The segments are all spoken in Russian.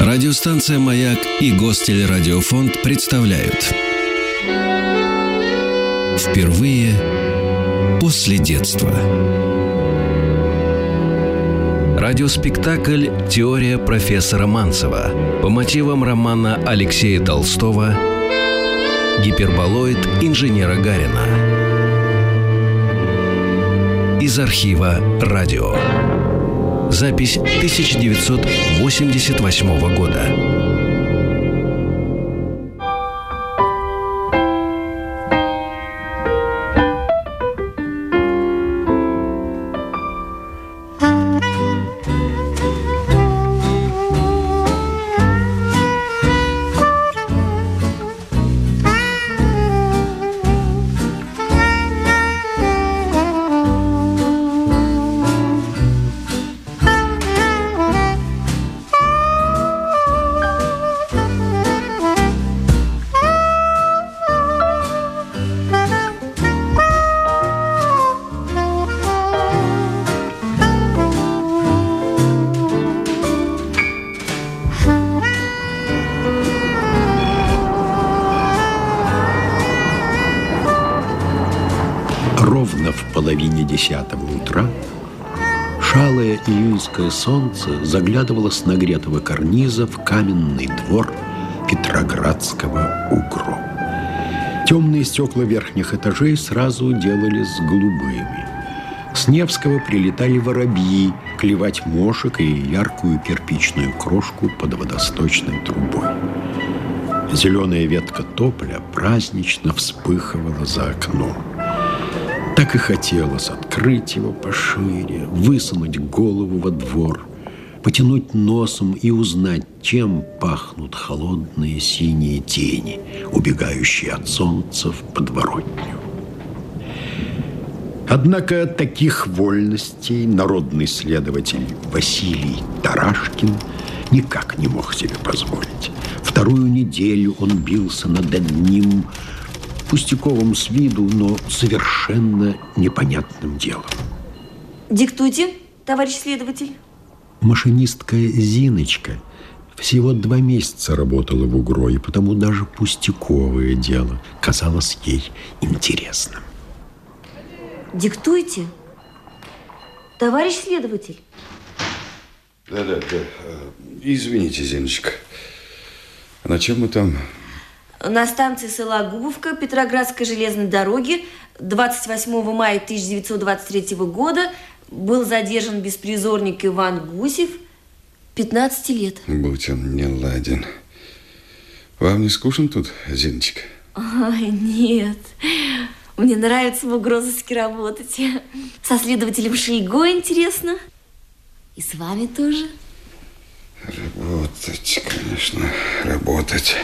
Радиостанция «Маяк» и Гостелерадиофонд представляют. Впервые после детства. Радиоспектакль «Теория профессора Манцева» по мотивам романа Алексея Толстого «Гиперболоид инженера Гарина» из архива «Радио». Запись 1988 года. Ровно в половине десятого утра шалое июньское солнце заглядывало с нагретого карниза в каменный двор Петроградского угру. Темные стекла верхних этажей сразу делались голубыми. С Невского прилетали воробьи клевать мошек и яркую кирпичную крошку под водосточной трубой. Зеленая ветка тополя празднично вспыхивала за окном. И хотелось открыть его пошире, высунуть голову во двор, потянуть носом и узнать, чем пахнут холодные синие тени, убегающие от солнца в подворотню. Однако таких вольностей народный следователь Василий Тарашкин никак не мог себе позволить. Вторую неделю он бился над одним пустяковым с виду, но совершенно непонятным делом. Диктуйте, товарищ следователь. Машинистка Зиночка всего два месяца работала в УГРО, и потому даже пустяковое дело казалось ей интересным. Диктуйте. Товарищ следователь. Да-да, да. Извините, Зиночка. На чем мы там? На станции Сологубовка Петроградской железной дороги 28 мая 1923 года был задержан беспризорник Иван Гусев, 15 лет. Будь он не ладен. Вам не скучно тут, Зиночка? Ой, нет. Мне нравится в угрозыске работать. Со следователем Шейго интересно. И с вами тоже. Работать, конечно, работать.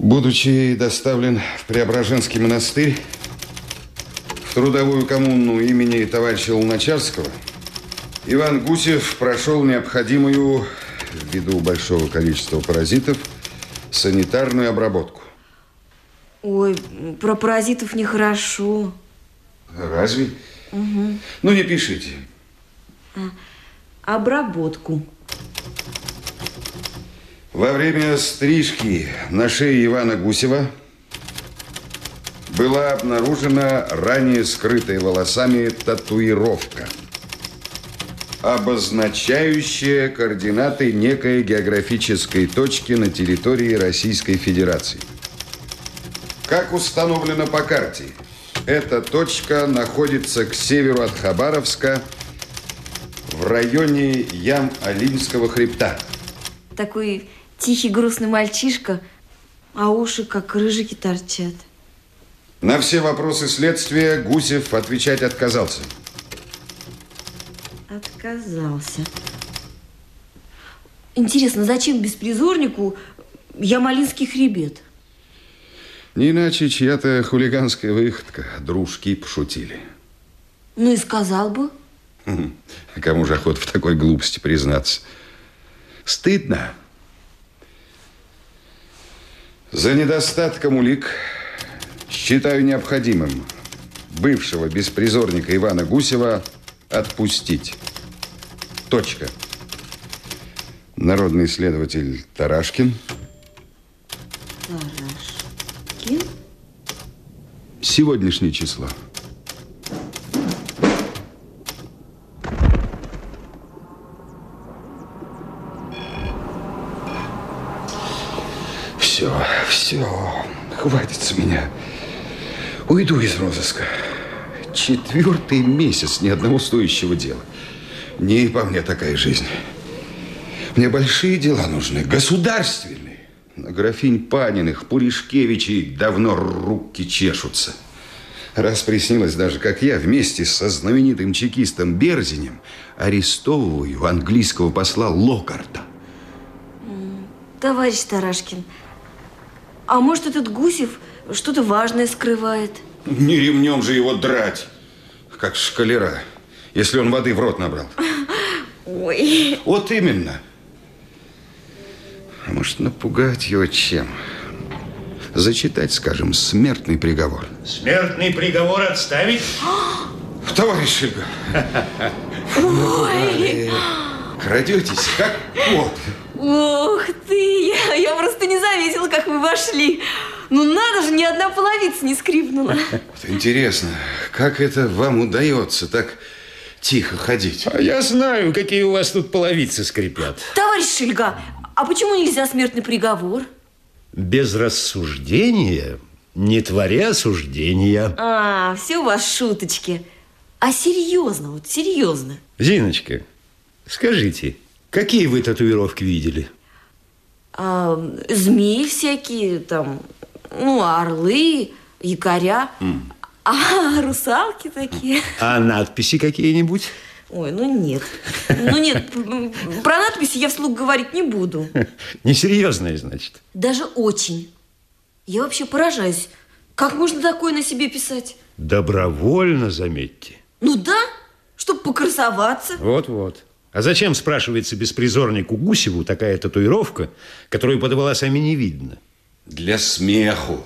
Будучи доставлен в Преображенский монастырь, в трудовую коммуну имени товарища Луначарского, Иван Гусев прошел необходимую, ввиду большого количества паразитов, санитарную обработку. Ой, про паразитов нехорошо. Разве? Угу. Ну, не пишите. А, обработку. Во время стрижки на шее Ивана Гусева была обнаружена ранее скрытая волосами татуировка, обозначающая координаты некой географической точки на территории Российской Федерации. Как установлено по карте, эта точка находится к северу от Хабаровска в районе Ям-Алинского хребта. Такой тихий грустный мальчишка, а уши как рыжики торчат. На все вопросы следствия Гусев отвечать отказался. Отказался. Интересно, зачем беспризорнику Ямалинский хребет? Не иначе чья-то хулиганская выходка. Дружки пошутили. Ну и сказал бы. А кому же охота в такой глупости признаться? Стыдно. За недостатком улик считаю необходимым бывшего беспризорника Ивана Гусева отпустить. Точка. Народный следователь Тарашкин. Тарашкин? Сегодняшнее число. Все, все, хватит с меня. Уйду из розыска. Четвертый месяц ни одного стоящего дела. Не по мне такая жизнь. Мне большие дела нужны, государственные. На графинь Паниных, Пуришкевичей давно руки чешутся. Раз приснилось даже, как я вместе со знаменитым чекистом Берзинем арестовываю английского посла Локарта. Товарищ Тарашкин, а может этот Гусев что-то важное скрывает? Не ремнем же его драть, как шкалера, если он воды в рот набрал. Ой, Вот именно. А может, напугать его чем? Зачитать, скажем, смертный приговор. Смертный приговор отставить? Товарищ Шильга. Ой. Крадетесь, как кот. Ух ты, я, я просто не заметила, как вы вошли. Ну надо же, ни одна половица не скрипнула. Вот интересно, как это вам удается так тихо ходить? А я знаю, какие у вас тут половицы скрипят. Товарищ Шельга, а почему нельзя смертный приговор? Без рассуждения не творя осуждения. А, все у вас шуточки. А серьезно, вот серьезно. Зиночка, скажите, какие вы татуировки видели? А, змеи всякие, там, ну, орлы, якоря. А русалки такие. А надписи какие-нибудь? Ой, ну нет. Ну нет, про надписи я вслух говорить не буду. Несерьезные, значит. Даже очень. Я вообще поражаюсь. Как можно такое на себе писать? Добровольно, заметьте. Ну да, чтобы покрасоваться. Вот-вот. А зачем, спрашивается беспризорнику Гусеву, такая татуировка, которую под волосами не видно? Для смеху.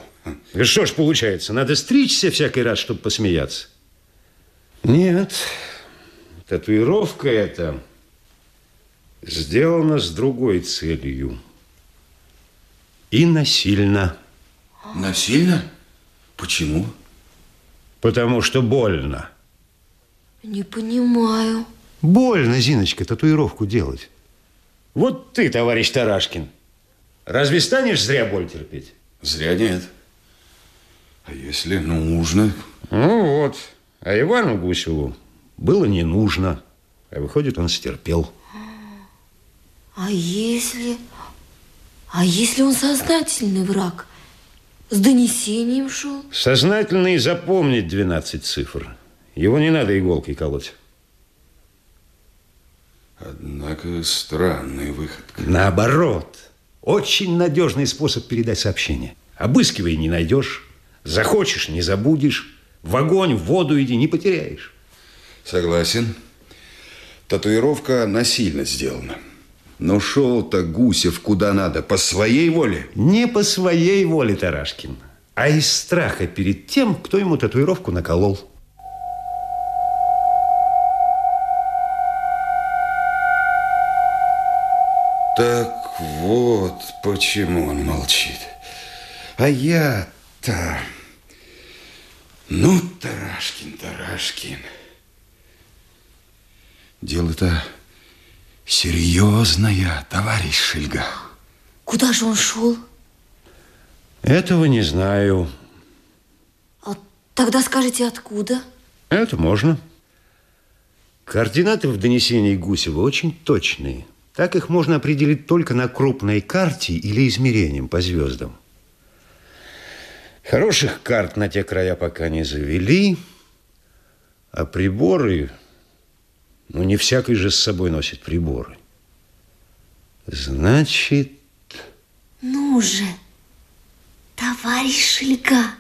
Да Что ж получается, надо стричься всякий раз, чтобы посмеяться? Нет, татуировка эта сделана с другой целью. И насильно. Насильно? Почему? Потому что больно. Не понимаю. Больно, Зиночка, татуировку делать. Вот ты, товарищ Тарашкин, разве станешь зря боль терпеть? Зря нет. А если нужно? Ну вот. А Ивану Гусеву было не нужно. А выходит, он стерпел. А если... А если он сознательный враг? С донесением шел? Сознательный запомнить 12 цифр. Его не надо иголкой колоть. Однако странный выход. Наоборот. Очень надежный способ передать сообщение. Обыскивай, не найдешь. Захочешь, не забудешь. В огонь, в воду иди, не потеряешь. Согласен. Татуировка насильно сделана. Но шел-то Гусев куда надо, по своей воле. Не по своей воле, Тарашкин, а из страха перед тем, кто ему татуировку наколол. Вот, почему он молчит. А я-то... Ну, Тарашкин, Тарашкин. Дело-то серьезное, товарищ Шильга. Куда же он шел? Этого не знаю. А тогда скажите, откуда? Это можно. Координаты в донесении Гусева очень точные. Так их можно определить только на крупной карте или измерением по звездам. Хороших карт на те края пока не завели, а приборы... Ну, не всякий же с собой носит приборы. Значит... Ну же, товарищ Шельга.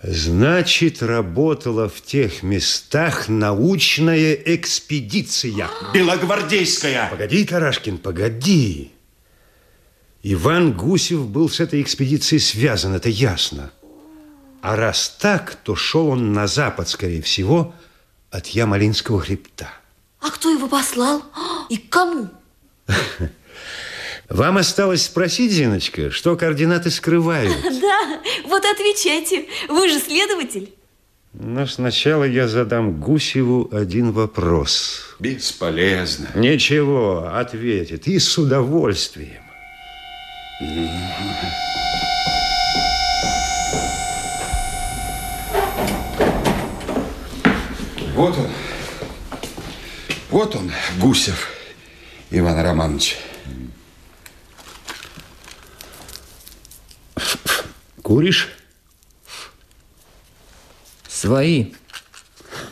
Значит, работала в тех местах научная экспедиция. Белогвардейская. Погоди, Тарашкин, погоди. Иван Гусев был с этой экспедицией связан, это ясно. А раз так, то шел он на запад, скорее всего, от Ямалинского хребта. А кто его послал? И к кому? Вам осталось спросить, Зиночка, что координаты скрывают? Да, вот отвечайте. Вы же следователь. Но сначала я задам Гусеву один вопрос. Бесполезно. Ничего, ответит. И с удовольствием. Вот он. Вот он, Гусев Иван Романович. Куришь? Свои.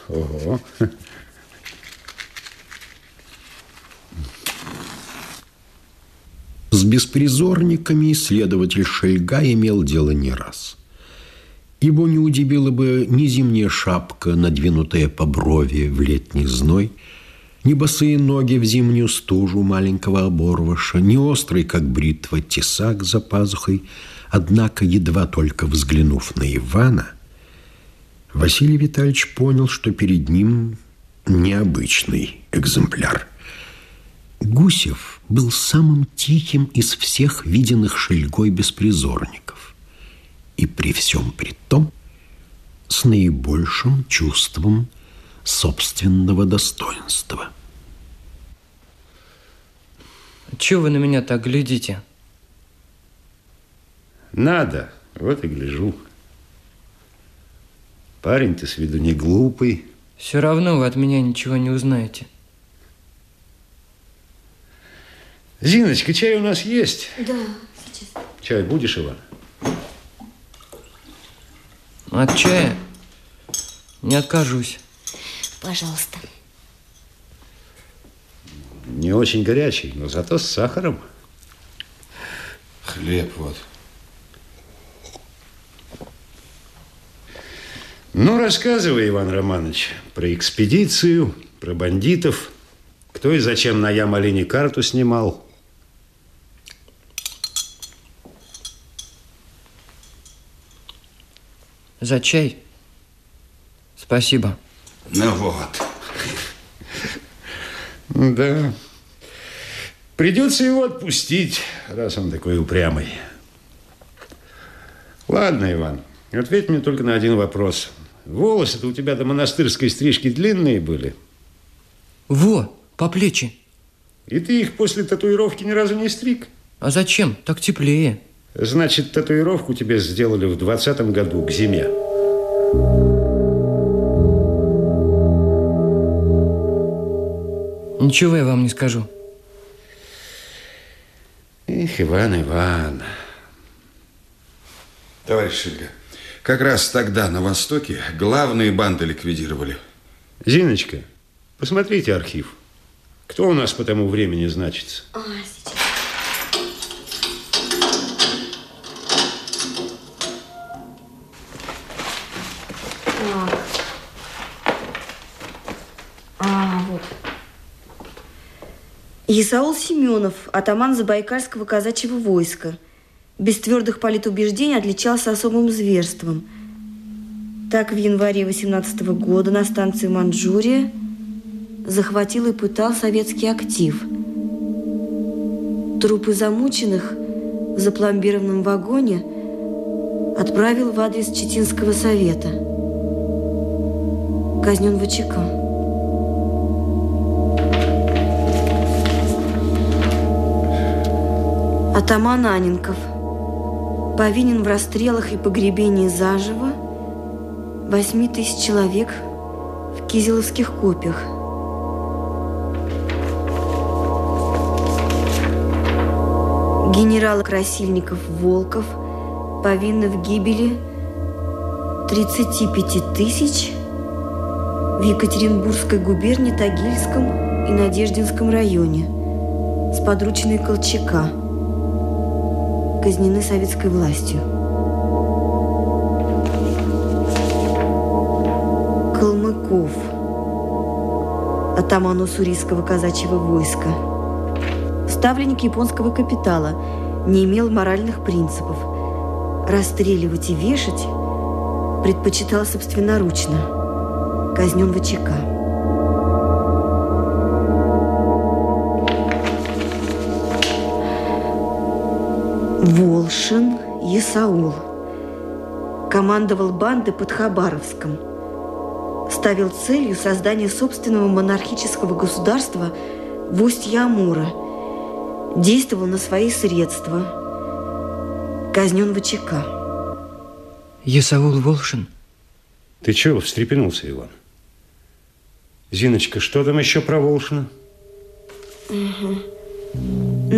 Ого. С беспризорниками следователь Шельга имел дело не раз. Его не удивила бы ни зимняя шапка, надвинутая по брови в летний зной, ни босые ноги в зимнюю стужу маленького оборвыша, ни острый, как бритва, тесак за пазухой. Однако, едва только взглянув на Ивана, Василий Витальевич понял, что перед ним необычный экземпляр. Гусев был самым тихим из всех виденных Шельгой беспризорников. И при всем при том с наибольшим чувством собственного достоинства. Чего вы на меня так глядите? Надо, вот и гляжу. Парень ты с виду не глупый. Все равно вы от меня ничего не узнаете. Зиночка, чай у нас есть? Да, сейчас. Чай будешь, Иван? От чая не откажусь. Пожалуйста. Не очень горячий, но зато с сахаром. Хлеб вот. Ну, рассказывай, Иван Романович, про экспедицию, про бандитов. Кто и зачем на Ямалине карту снимал. За чай. Спасибо. Ну вот. Да. Придется его отпустить, раз он такой упрямый. Ладно, Иван, ответь мне только на один вопрос. Волосы-то у тебя до монастырской стрижки длинные были. Во, по плечи. И ты их после татуировки ни разу не стриг? А зачем? Так теплее. Значит, татуировку тебе сделали в двадцатом году, к зиме. Ничего я вам не скажу. Эх, Иван, Иван. Товарищ Шельга, как раз тогда на Востоке главные банды ликвидировали. Зиночка, посмотрите архив. Кто у нас по тому времени значится? А, сейчас. Исаул Семенов, атаман Забайкальского казачьего войска. Без твердых политубеждений отличался особым зверством. Так в январе 18 года на станции Манчжурия захватил и пытал советский актив. Трупы замученных в запломбированном вагоне отправил в адрес Читинского совета. Казнен ВЧК. Атаман Аненков повинен в расстрелах и погребении заживо восьми тысяч человек в кизеловских копиях. Генерал Красильников Волков повинны в гибели 35 тысяч в Екатеринбургской губернии Тагильском и Надеждинском районе с подручной Колчака казнены советской властью. Калмыков, атаман уссурийского казачьего войска, ставленник японского капитала, не имел моральных принципов. Расстреливать и вешать предпочитал собственноручно. Казнен в ЧК. Волшин Исаул. Командовал бандой под Хабаровском. Ставил целью создание собственного монархического государства в устье Амура. Действовал на свои средства. Казнен в ЧК. Исаул Волшин? Ты чего встрепенулся, Иван? Зиночка, что там еще про Волшина?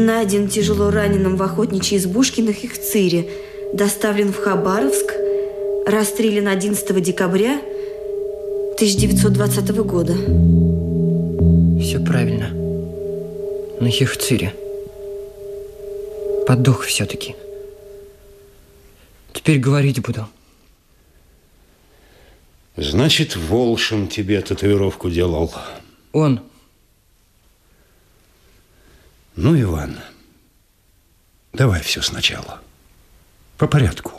Найден тяжело раненым в охотничьей избушке на Хихцире. Доставлен в Хабаровск. Расстрелян 11 декабря 1920 года. Все правильно. На Хехцире. Подох все-таки. Теперь говорить буду. Значит, Волшин тебе татуировку делал. Он. Ну, Иван, давай все сначала. По порядку.